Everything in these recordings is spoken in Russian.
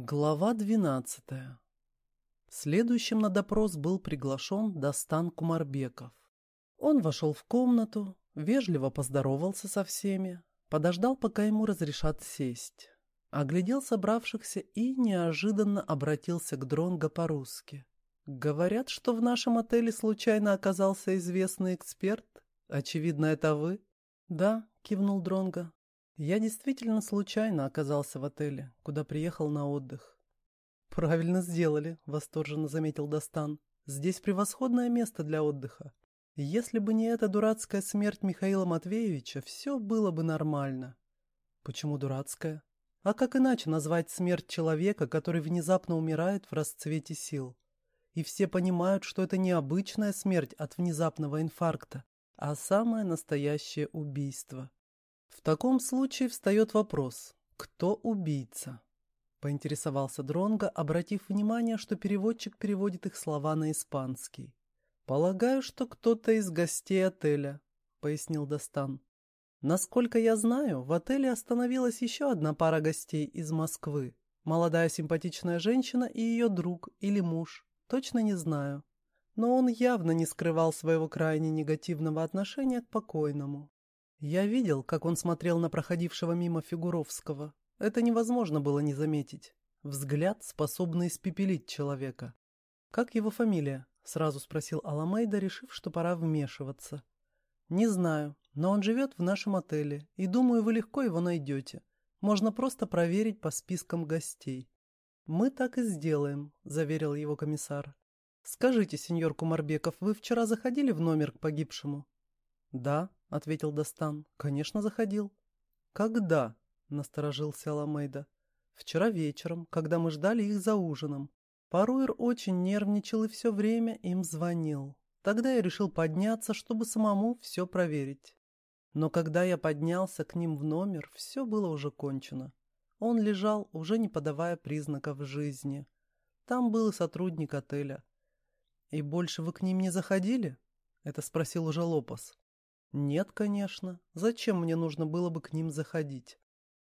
Глава двенадцатая. Следующим на допрос был приглашен Достан Кумарбеков. Он вошел в комнату, вежливо поздоровался со всеми, подождал, пока ему разрешат сесть, оглядел собравшихся и неожиданно обратился к Дронго по-русски. «Говорят, что в нашем отеле случайно оказался известный эксперт. Очевидно, это вы?» «Да», — кивнул Дронго. Я действительно случайно оказался в отеле, куда приехал на отдых. Правильно сделали, восторженно заметил Достан. Здесь превосходное место для отдыха. Если бы не эта дурацкая смерть Михаила Матвеевича, все было бы нормально. Почему дурацкая? А как иначе назвать смерть человека, который внезапно умирает в расцвете сил? И все понимают, что это не обычная смерть от внезапного инфаркта, а самое настоящее убийство. В таком случае встает вопрос, кто убийца? Поинтересовался Дронго, обратив внимание, что переводчик переводит их слова на испанский. «Полагаю, что кто-то из гостей отеля», — пояснил Достан. «Насколько я знаю, в отеле остановилась еще одна пара гостей из Москвы. Молодая симпатичная женщина и ее друг или муж. Точно не знаю. Но он явно не скрывал своего крайне негативного отношения к покойному. Я видел, как он смотрел на проходившего мимо Фигуровского. Это невозможно было не заметить. Взгляд, способный испепелить человека. «Как его фамилия?» — сразу спросил Аламейда, решив, что пора вмешиваться. «Не знаю, но он живет в нашем отеле, и думаю, вы легко его найдете. Можно просто проверить по спискам гостей». «Мы так и сделаем», — заверил его комиссар. «Скажите, сеньор Кумарбеков, вы вчера заходили в номер к погибшему?» «Да», — ответил Достан. «Конечно, заходил». «Когда?» — насторожился Аламейда. «Вчера вечером, когда мы ждали их за ужином. Паруэр очень нервничал и все время им звонил. Тогда я решил подняться, чтобы самому все проверить. Но когда я поднялся к ним в номер, все было уже кончено. Он лежал, уже не подавая признаков жизни. Там был и сотрудник отеля. «И больше вы к ним не заходили?» — это спросил уже Лопас. Нет, конечно. Зачем мне нужно было бы к ним заходить?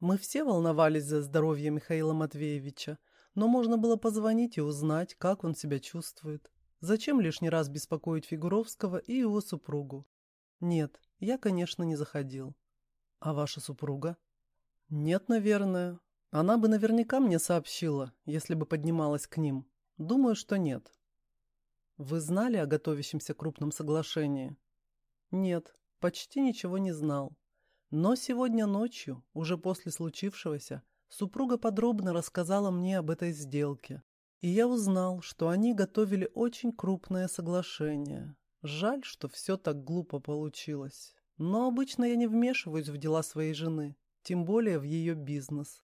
Мы все волновались за здоровье Михаила Матвеевича, но можно было позвонить и узнать, как он себя чувствует. Зачем лишний раз беспокоить Фигуровского и его супругу? Нет, я, конечно, не заходил. А ваша супруга? Нет, наверное. Она бы наверняка мне сообщила, если бы поднималась к ним. Думаю, что нет. Вы знали о готовящемся крупном соглашении? Нет, почти ничего не знал. Но сегодня ночью, уже после случившегося, супруга подробно рассказала мне об этой сделке. И я узнал, что они готовили очень крупное соглашение. Жаль, что все так глупо получилось. Но обычно я не вмешиваюсь в дела своей жены, тем более в ее бизнес.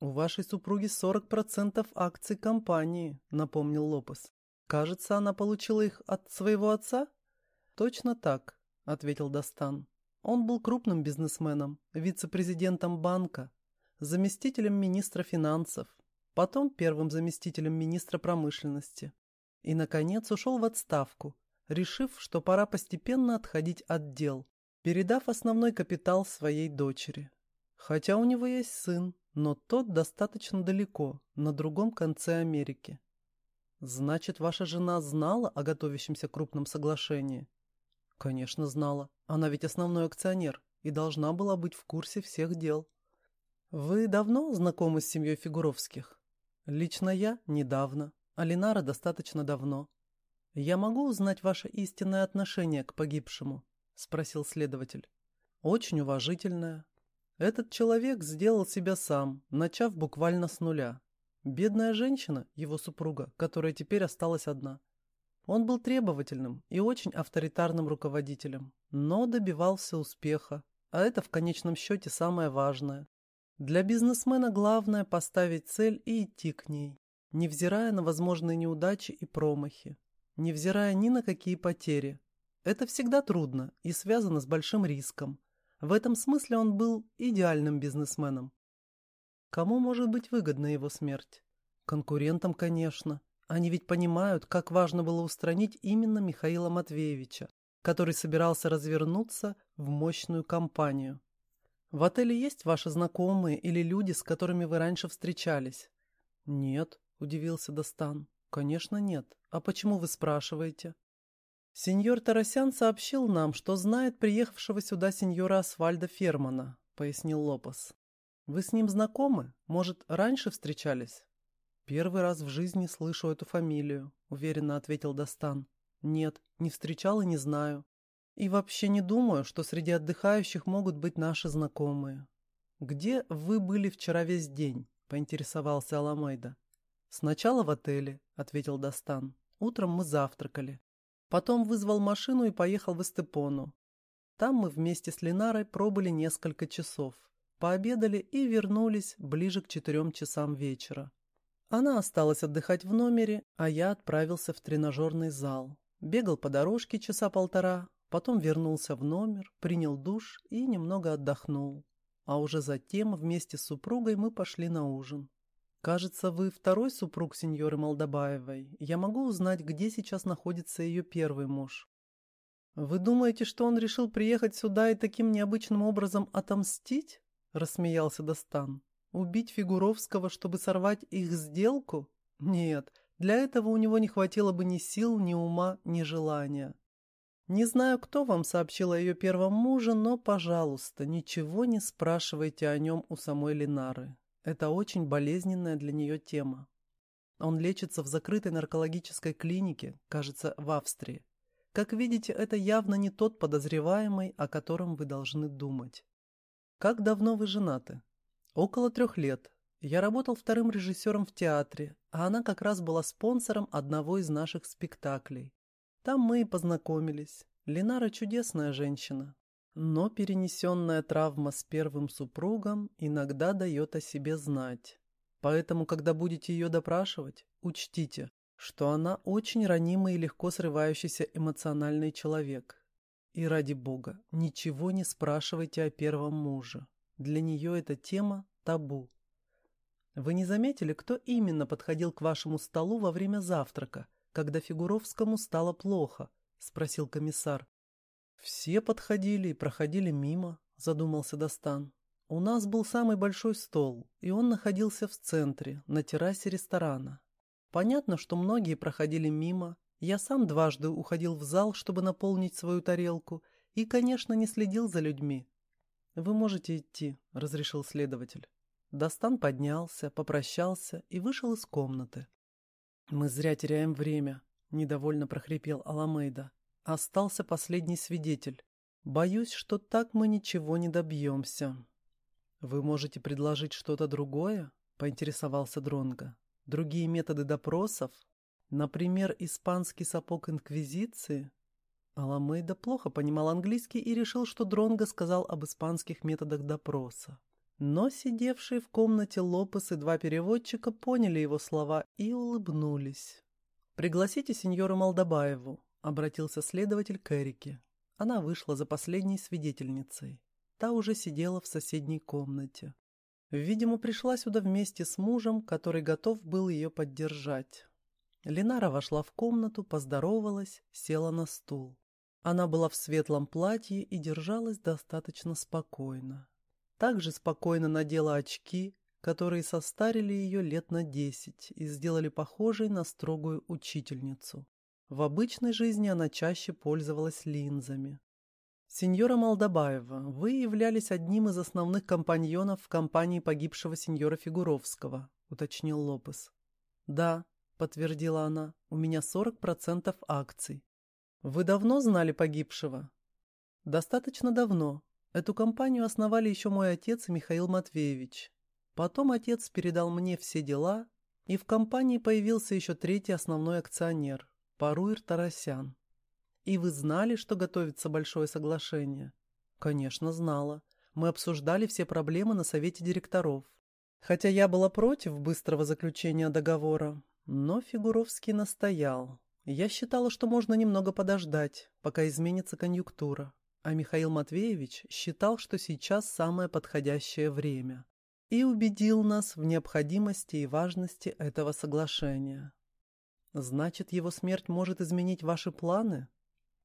«У вашей супруги 40% акций компании», — напомнил Лопес. «Кажется, она получила их от своего отца?» «Точно так. — ответил Достан. Он был крупным бизнесменом, вице-президентом банка, заместителем министра финансов, потом первым заместителем министра промышленности. И, наконец, ушел в отставку, решив, что пора постепенно отходить от дел, передав основной капитал своей дочери. Хотя у него есть сын, но тот достаточно далеко, на другом конце Америки. Значит, ваша жена знала о готовящемся крупном соглашении? Конечно, знала. Она ведь основной акционер и должна была быть в курсе всех дел. Вы давно знакомы с семьей Фигуровских? Лично я недавно, а Ленара достаточно давно. Я могу узнать ваше истинное отношение к погибшему? Спросил следователь. Очень уважительное. Этот человек сделал себя сам, начав буквально с нуля. Бедная женщина, его супруга, которая теперь осталась одна – он был требовательным и очень авторитарным руководителем, но добивался успеха, а это в конечном счете самое важное. Для бизнесмена главное поставить цель и идти к ней, невзирая на возможные неудачи и промахи, невзирая ни на какие потери. Это всегда трудно и связано с большим риском. В этом смысле он был идеальным бизнесменом. Кому может быть выгодна его смерть? Конкурентам, конечно. Они ведь понимают, как важно было устранить именно Михаила Матвеевича, который собирался развернуться в мощную кампанию. В отеле есть ваши знакомые или люди, с которыми вы раньше встречались? Нет, удивился Достан. Конечно, нет. А почему вы спрашиваете? Сеньор Тарасян сообщил нам, что знает приехавшего сюда сеньора Асфальда Фермана, пояснил Лопес. Вы с ним знакомы? Может, раньше встречались? Первый раз в жизни слышу эту фамилию, уверенно ответил Достан. Нет, не встречал и не знаю. И вообще не думаю, что среди отдыхающих могут быть наши знакомые. Где вы были вчера весь день? поинтересовался Аламайда. Сначала в отеле, ответил Достан. Утром мы завтракали. Потом вызвал машину и поехал в Эстепону. Там мы вместе с Ленарой пробыли несколько часов. Пообедали и вернулись ближе к четырем часам вечера. Она осталась отдыхать в номере, а я отправился в тренажерный зал. Бегал по дорожке часа полтора, потом вернулся в номер, принял душ и немного отдохнул. А уже затем вместе с супругой мы пошли на ужин. «Кажется, вы второй супруг сеньоры Молдобаевой. Я могу узнать, где сейчас находится ее первый муж?» «Вы думаете, что он решил приехать сюда и таким необычным образом отомстить?» — рассмеялся Достан. «Убить Фигуровского, чтобы сорвать их сделку? Нет, для этого у него не хватило бы ни сил, ни ума, ни желания. Не знаю, кто вам сообщил о ее первом муже, но, пожалуйста, ничего не спрашивайте о нем у самой Ленары. Это очень болезненная для нее тема. Он лечится в закрытой наркологической клинике, кажется, в Австрии. Как видите, это явно не тот подозреваемый, о котором вы должны думать. Как давно вы женаты? Около трех лет. Я работал вторым режиссером в театре, а она как раз была спонсором одного из наших спектаклей. Там мы и познакомились. Ленара чудесная женщина. Но перенесенная травма с первым супругом иногда дает о себе знать. Поэтому, когда будете ее допрашивать, учтите, что она очень ранимый и легко срывающийся эмоциональный человек. И ради бога, ничего не спрашивайте о первом муже. Для нее эта тема табу. Вы не заметили, кто именно подходил к вашему столу во время завтрака, когда Фигуровскому стало плохо?» — спросил комиссар. «Все подходили и проходили мимо», — задумался Достан. «У нас был самый большой стол, и он находился в центре, на террасе ресторана. Понятно, что многие проходили мимо. Я сам дважды уходил в зал, чтобы наполнить свою тарелку, и, конечно, не следил за людьми. «Вы можете идти», — разрешил следователь. Достан поднялся, попрощался и вышел из комнаты. «Мы зря теряем время», — недовольно прохрипел Аламейда. «Остался последний свидетель. Боюсь, что так мы ничего не добьемся». «Вы можете предложить что-то другое?» — поинтересовался Дронга. «Другие методы допросов? Например, испанский сапог Инквизиции?» Аламейда плохо понимал английский и решил, что Дронго сказал об испанских методах допроса. Но сидевшие в комнате Лопес и два переводчика поняли его слова и улыбнулись. «Пригласите сеньору Молдобаеву», — обратился следователь к Эрике. Она вышла за последней свидетельницей. Та уже сидела в соседней комнате. Видимо, пришла сюда вместе с мужем, который готов был ее поддержать. Ленара вошла в комнату, поздоровалась, села на стул. Она была в светлом платье и держалась достаточно спокойно также спокойно надела очки, которые состарили ее лет на десять и сделали похожей на строгую учительницу. В обычной жизни она чаще пользовалась линзами. «Сеньора Молдобаева, вы являлись одним из основных компаньонов в компании погибшего сеньора Фигуровского», — уточнил Лопес. «Да», — подтвердила она, — «у меня 40% акций». «Вы давно знали погибшего?» «Достаточно давно. Эту компанию основали еще мой отец и Михаил Матвеевич. Потом отец передал мне все дела, и в компании появился еще третий основной акционер – Паруир Тарасян. И вы знали, что готовится большое соглашение? Конечно, знала. Мы обсуждали все проблемы на совете директоров. Хотя я была против быстрого заключения договора, но Фигуровский настоял. Я считала, что можно немного подождать, пока изменится конъюнктура. А Михаил Матвеевич считал, что сейчас самое подходящее время и убедил нас в необходимости и важности этого соглашения. Значит, его смерть может изменить ваши планы?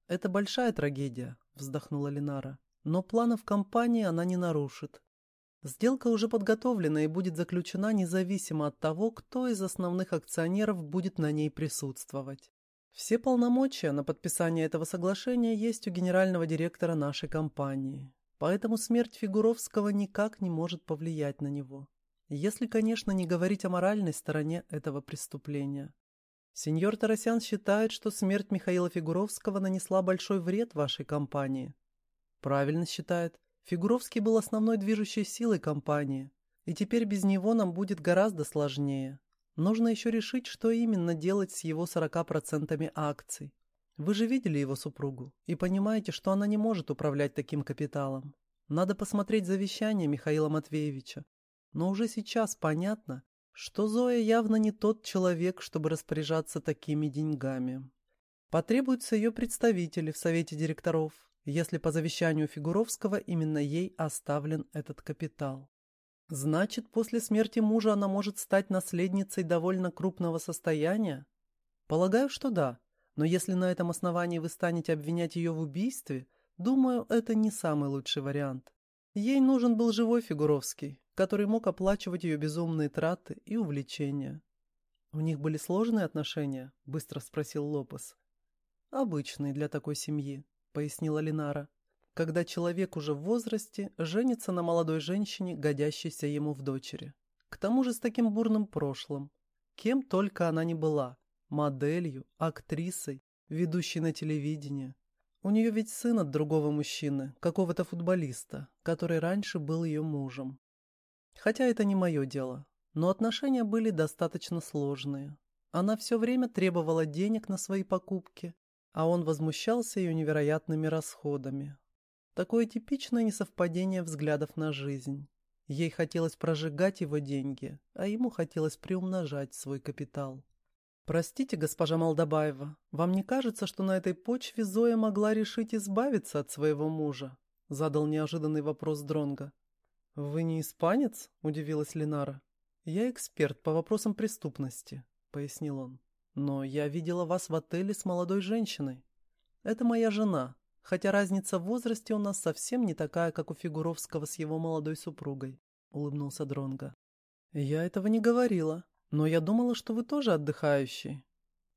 Это большая трагедия, вздохнула Ленара. Но планов компании она не нарушит. Сделка уже подготовлена и будет заключена независимо от того, кто из основных акционеров будет на ней присутствовать. Все полномочия на подписание этого соглашения есть у генерального директора нашей компании, поэтому смерть Фигуровского никак не может повлиять на него. Если, конечно, не говорить о моральной стороне этого преступления. Сеньор Тарасян считает, что смерть Михаила Фигуровского нанесла большой вред вашей компании. Правильно считает. Фигуровский был основной движущей силой компании, и теперь без него нам будет гораздо сложнее. Нужно еще решить, что именно делать с его 40% акций. Вы же видели его супругу и понимаете, что она не может управлять таким капиталом. Надо посмотреть завещание Михаила Матвеевича. Но уже сейчас понятно, что Зоя явно не тот человек, чтобы распоряжаться такими деньгами. Потребуются ее представители в совете директоров, если по завещанию Фигуровского именно ей оставлен этот капитал. Значит, после смерти мужа она может стать наследницей довольно крупного состояния? Полагаю, что да, но если на этом основании вы станете обвинять ее в убийстве, думаю, это не самый лучший вариант. Ей нужен был живой Фигуровский, который мог оплачивать ее безумные траты и увлечения. «У них были сложные отношения?» – быстро спросил Лопес. «Обычные для такой семьи», – пояснила Линара. «Когда человек уже в возрасте женится на молодой женщине, годящейся ему в дочери. К тому же с таким бурным прошлым. Кем только она не была – моделью, актрисой, ведущей на телевидении. У нее ведь сын от другого мужчины, какого-то футболиста, который раньше был ее мужем. Хотя это не мое дело. Но отношения были достаточно сложные. Она все время требовала денег на свои покупки, а он возмущался ее невероятными расходами. Такое типичное несовпадение взглядов на жизнь. Ей хотелось прожигать его деньги, а ему хотелось приумножать свой капитал. «Простите, госпожа Молдобаева, вам не кажется, что на этой почве Зоя могла решить избавиться от своего мужа?» Задал неожиданный вопрос Дронга. «Вы не испанец?» – удивилась Ленара. «Я эксперт по вопросам преступности», – пояснил он. «Но я видела вас в отеле с молодой женщиной. Это моя жена, хотя разница в возрасте у нас совсем не такая, как у Фигуровского с его молодой супругой», – улыбнулся Дронга. «Я этого не говорила, но я думала, что вы тоже отдыхающий».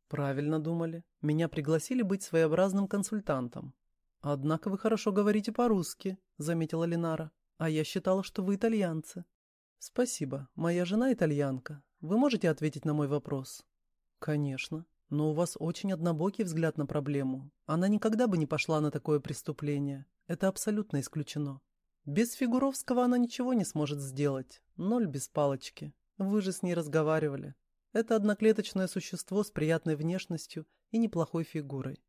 «Правильно думали. Меня пригласили быть своеобразным консультантом». «Однако вы хорошо говорите по-русски», — заметила Ленара. А я считала, что вы итальянцы. Спасибо. Моя жена итальянка. Вы можете ответить на мой вопрос? Конечно. Но у вас очень однобокий взгляд на проблему. Она никогда бы не пошла на такое преступление. Это абсолютно исключено. Без Фигуровского она ничего не сможет сделать. Ноль без палочки. Вы же с ней разговаривали. Это одноклеточное существо с приятной внешностью и неплохой фигурой.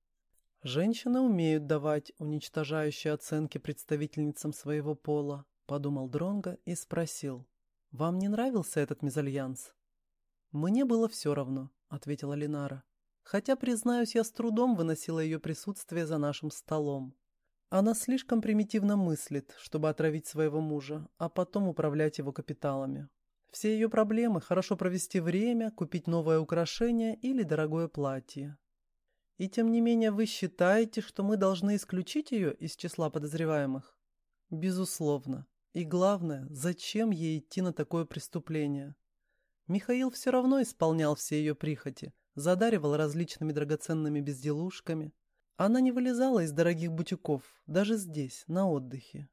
Женщины умеют давать уничтожающие оценки представительницам своего пола, подумал Дронго и спросил. Вам не нравился этот мезальянс? Мне было все равно, ответила Линара. Хотя, признаюсь, я с трудом выносила ее присутствие за нашим столом. Она слишком примитивно мыслит, чтобы отравить своего мужа, а потом управлять его капиталами. Все ее проблемы – хорошо провести время, купить новое украшение или дорогое платье. И тем не менее вы считаете, что мы должны исключить ее из числа подозреваемых? Безусловно. И главное, зачем ей идти на такое преступление? Михаил все равно исполнял все ее прихоти, задаривал различными драгоценными безделушками. Она не вылезала из дорогих бутиков, даже здесь, на отдыхе.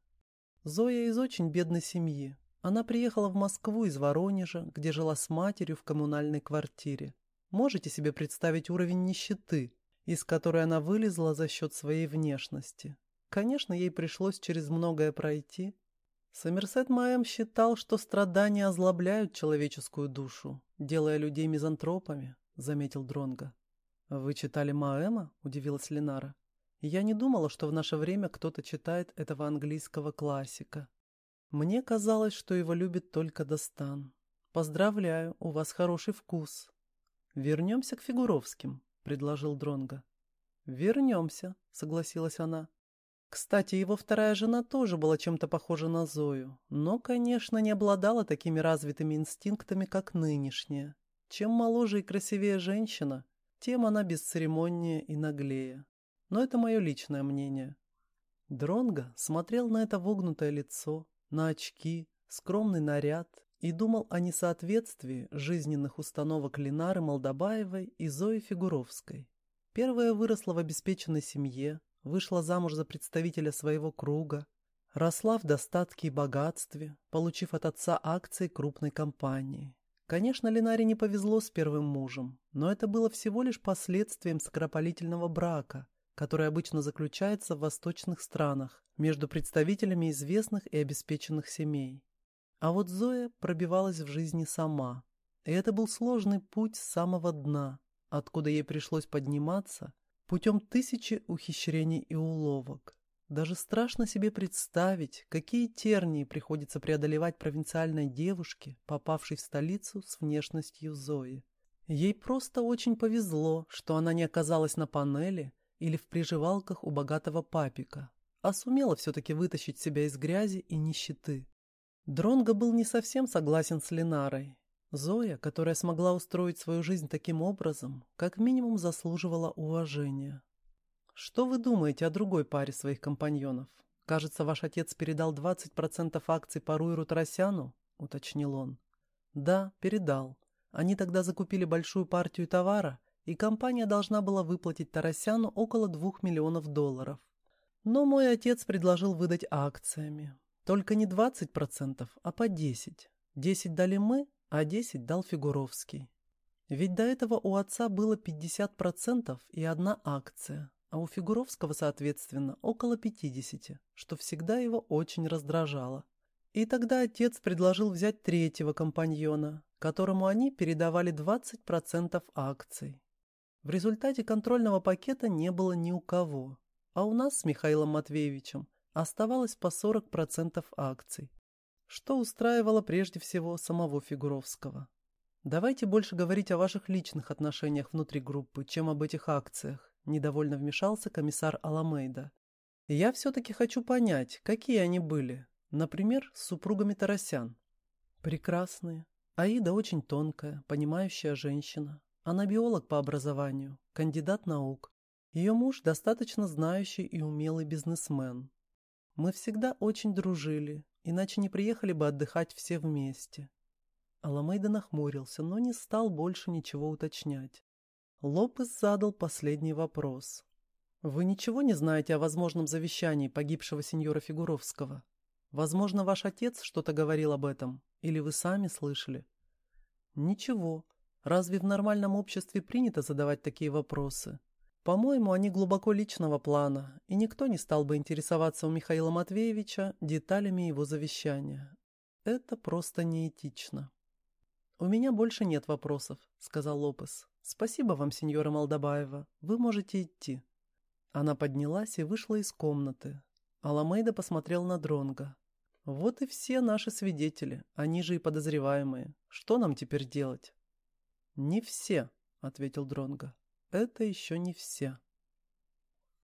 Зоя из очень бедной семьи. Она приехала в Москву из Воронежа, где жила с матерью в коммунальной квартире. Можете себе представить уровень нищеты, из которой она вылезла за счет своей внешности. Конечно, ей пришлось через многое пройти. Сомерсет Маэм считал, что страдания озлобляют человеческую душу, делая людей мизантропами, заметил Дронга. Вы читали Маэма? удивилась Ленара. Я не думала, что в наше время кто-то читает этого английского классика. Мне казалось, что его любит только Достан. Поздравляю, у вас хороший вкус. Вернемся к Фигуровским предложил Дронга. Вернемся, согласилась она. Кстати, его вторая жена тоже была чем-то похожа на Зою, но, конечно, не обладала такими развитыми инстинктами, как нынешняя. Чем моложе и красивее женщина, тем она бесцеремоннее и наглее. Но это мое личное мнение. Дронго смотрел на это вогнутое лицо, на очки, скромный наряд и думал о несоответствии жизненных установок Ленары Молдобаевой и Зои Фигуровской. Первая выросла в обеспеченной семье, вышла замуж за представителя своего круга, росла в достатке и богатстве, получив от отца акции крупной компании. Конечно, Ленаре не повезло с первым мужем, но это было всего лишь последствием скоропалительного брака, который обычно заключается в восточных странах между представителями известных и обеспеченных семей. А вот Зоя пробивалась в жизни сама, и это был сложный путь с самого дна, откуда ей пришлось подниматься путем тысячи ухищрений и уловок. Даже страшно себе представить, какие тернии приходится преодолевать провинциальной девушке, попавшей в столицу с внешностью Зои. Ей просто очень повезло, что она не оказалась на панели или в приживалках у богатого папика, а сумела все-таки вытащить себя из грязи и нищеты. Дронго был не совсем согласен с Ленарой. Зоя, которая смогла устроить свою жизнь таким образом, как минимум заслуживала уважения. Что вы думаете о другой паре своих компаньонов? Кажется, ваш отец передал 20% акций Паруиру Тарасяну, уточнил он. Да, передал. Они тогда закупили большую партию товара, и компания должна была выплатить Тарасяну около 2 миллионов долларов. Но мой отец предложил выдать акциями. Только не 20%, а по 10%. 10 дали мы, а 10 дал Фигуровский. Ведь до этого у отца было 50% и одна акция а у Фигуровского, соответственно, около 50, что всегда его очень раздражало. И тогда отец предложил взять третьего компаньона, которому они передавали 20% акций. В результате контрольного пакета не было ни у кого, а у нас с Михаилом Матвеевичем оставалось по 40% акций, что устраивало прежде всего самого Фигуровского. Давайте больше говорить о ваших личных отношениях внутри группы, чем об этих акциях. Недовольно вмешался комиссар Аламейда. Я все-таки хочу понять, какие они были. Например, с супругами Тарасян. Прекрасные. Аида очень тонкая, понимающая женщина. Она биолог по образованию, кандидат наук. Ее муж достаточно знающий и умелый бизнесмен. Мы всегда очень дружили, иначе не приехали бы отдыхать все вместе. Аламейда нахмурился, но не стал больше ничего уточнять. Лопес задал последний вопрос. «Вы ничего не знаете о возможном завещании погибшего сеньора Фигуровского? Возможно, ваш отец что-то говорил об этом, или вы сами слышали?» «Ничего. Разве в нормальном обществе принято задавать такие вопросы? По-моему, они глубоко личного плана, и никто не стал бы интересоваться у Михаила Матвеевича деталями его завещания. Это просто неэтично». «У меня больше нет вопросов», — сказал Лопес. «Спасибо вам, сеньора Молдобаева. Вы можете идти». Она поднялась и вышла из комнаты. Аламейда посмотрел на Дронга. «Вот и все наши свидетели, они же и подозреваемые. Что нам теперь делать?» «Не все», — ответил Дронга. «Это еще не все».